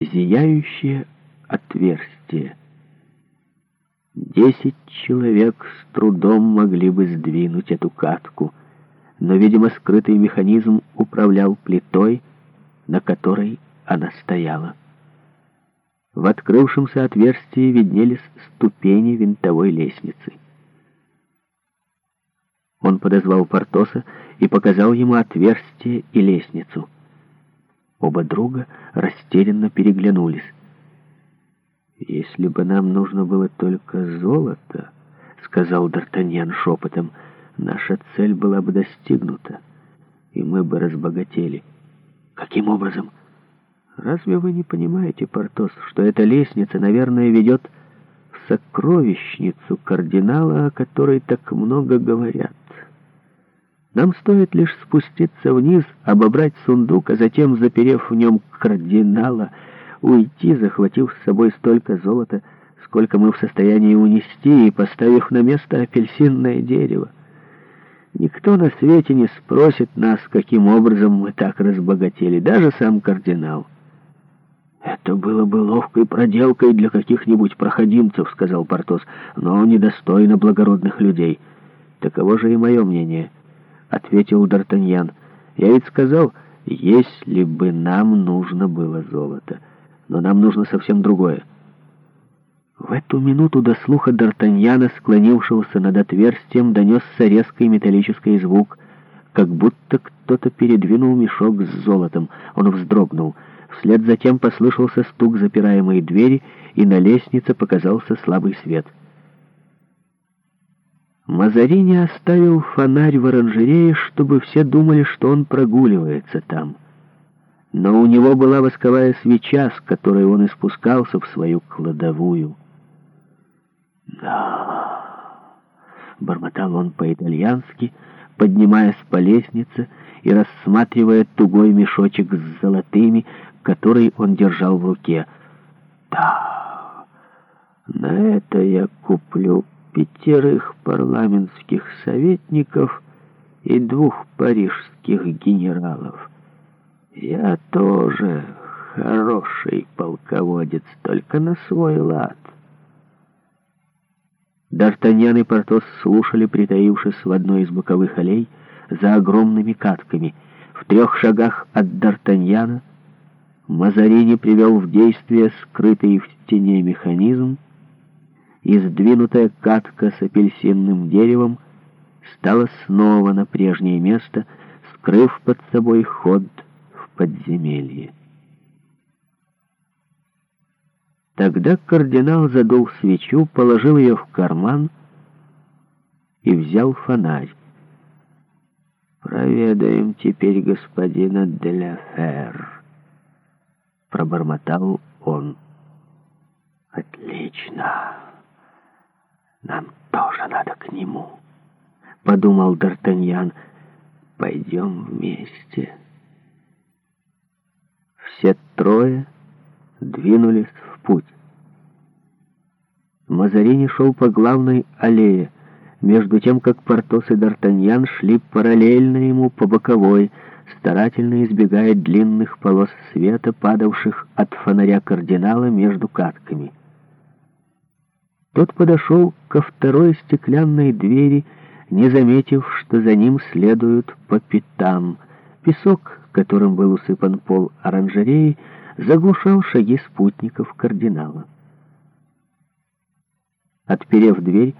зияющее отверстие. Десять человек с трудом могли бы сдвинуть эту катку, но, видимо, скрытый механизм управлял плитой, на которой она стояла. В открывшемся отверстии виднелись ступени винтовой лестницы. Он подозвал Портоса и показал ему отверстие и лестницу — Оба друга растерянно переглянулись. «Если бы нам нужно было только золото, — сказал Д'Артаньян шепотом, — наша цель была бы достигнута, и мы бы разбогатели. Каким образом? Разве вы не понимаете, Портос, что эта лестница, наверное, ведет в сокровищницу кардинала, о которой так много говорят?» Нам стоит лишь спуститься вниз, обобрать сундук, а затем, заперев в нем кардинала, уйти, захватив с собой столько золота, сколько мы в состоянии унести, и поставив на место апельсинное дерево. Никто на свете не спросит нас, каким образом мы так разбогатели, даже сам кардинал. «Это было бы ловкой проделкой для каких-нибудь проходимцев», — сказал Портос, — «но недостойно благородных людей. Таково же и мое мнение». — ответил Д'Артаньян. «Я ведь сказал, если бы нам нужно было золото. Но нам нужно совсем другое». В эту минуту до слуха Д'Артаньяна, склонившегося над отверстием, донесся резкий металлический звук, как будто кто-то передвинул мешок с золотом. Он вздрогнул. Вслед затем послышался стук запираемой двери, и на лестнице показался слабый свет — Мазари не оставил фонарь в оранжерее, чтобы все думали, что он прогуливается там. Но у него была восковая свеча, с которой он испускался в свою кладовую. «Да...» — бормотал он по-итальянски, поднимаясь по лестнице и рассматривая тугой мешочек с золотыми, который он держал в руке. «Да, на это я куплю пятерых парламентских советников и двух парижских генералов. Я тоже хороший полководец, только на свой лад. Д'Артаньян и Портос слушали, притаившись в одной из боковых аллей, за огромными катками. В трех шагах от Д'Артаньяна Мазарини привел в действие скрытый в тени механизм, и сдвинутая катка с апельсинным деревом стала снова на прежнее место, скрыв под собой ход в подземелье. Тогда кардинал задул свечу, положил ее в карман и взял фонарь. «Проведаем теперь господина Деляфер», — пробормотал он. «Отлично!» Нам тоже надо к нему, — подумал Д'Артаньян. Пойдем вместе. Все трое двинулись в путь. Мазарини шел по главной аллее, между тем, как Портос и Д'Артаньян шли параллельно ему по боковой, старательно избегая длинных полос света, падавших от фонаря кардинала между катками — тот подошел ко второй стеклянной двери, не заметив, что за ним следуют по пятам. Песок, которым был усыпан пол оранжереи, заглушал шаги спутников кардинала. Отперев дверь,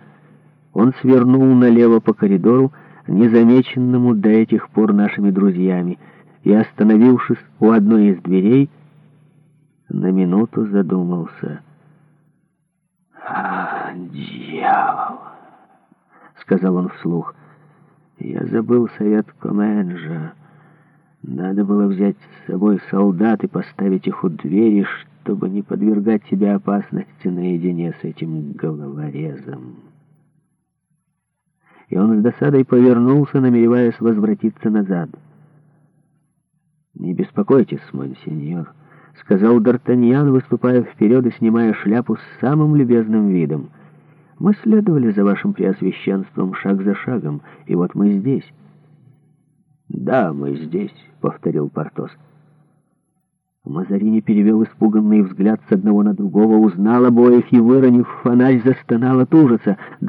он свернул налево по коридору, незамеченному до этих пор нашими друзьями, и, остановившись у одной из дверей, на минуту задумался — «Дьявол!» — сказал он вслух. «Я забыл совет Коменджа. Надо было взять с собой солдат и поставить их у двери, чтобы не подвергать себя опасности наедине с этим головорезом». И он с досадой повернулся, намереваясь возвратиться назад. «Не беспокойтесь, монсеньор», — сказал Д'Артаньян, выступая вперед и снимая шляпу с самым любезным видом — мы следовали за вашим преосвященством шаг за шагом, и вот мы здесь». «Да, мы здесь», — повторил Портос. Мазарини перевел испуганный взгляд с одного на другого, узнал обоих и, выронив фонарь, застонал от ужаса.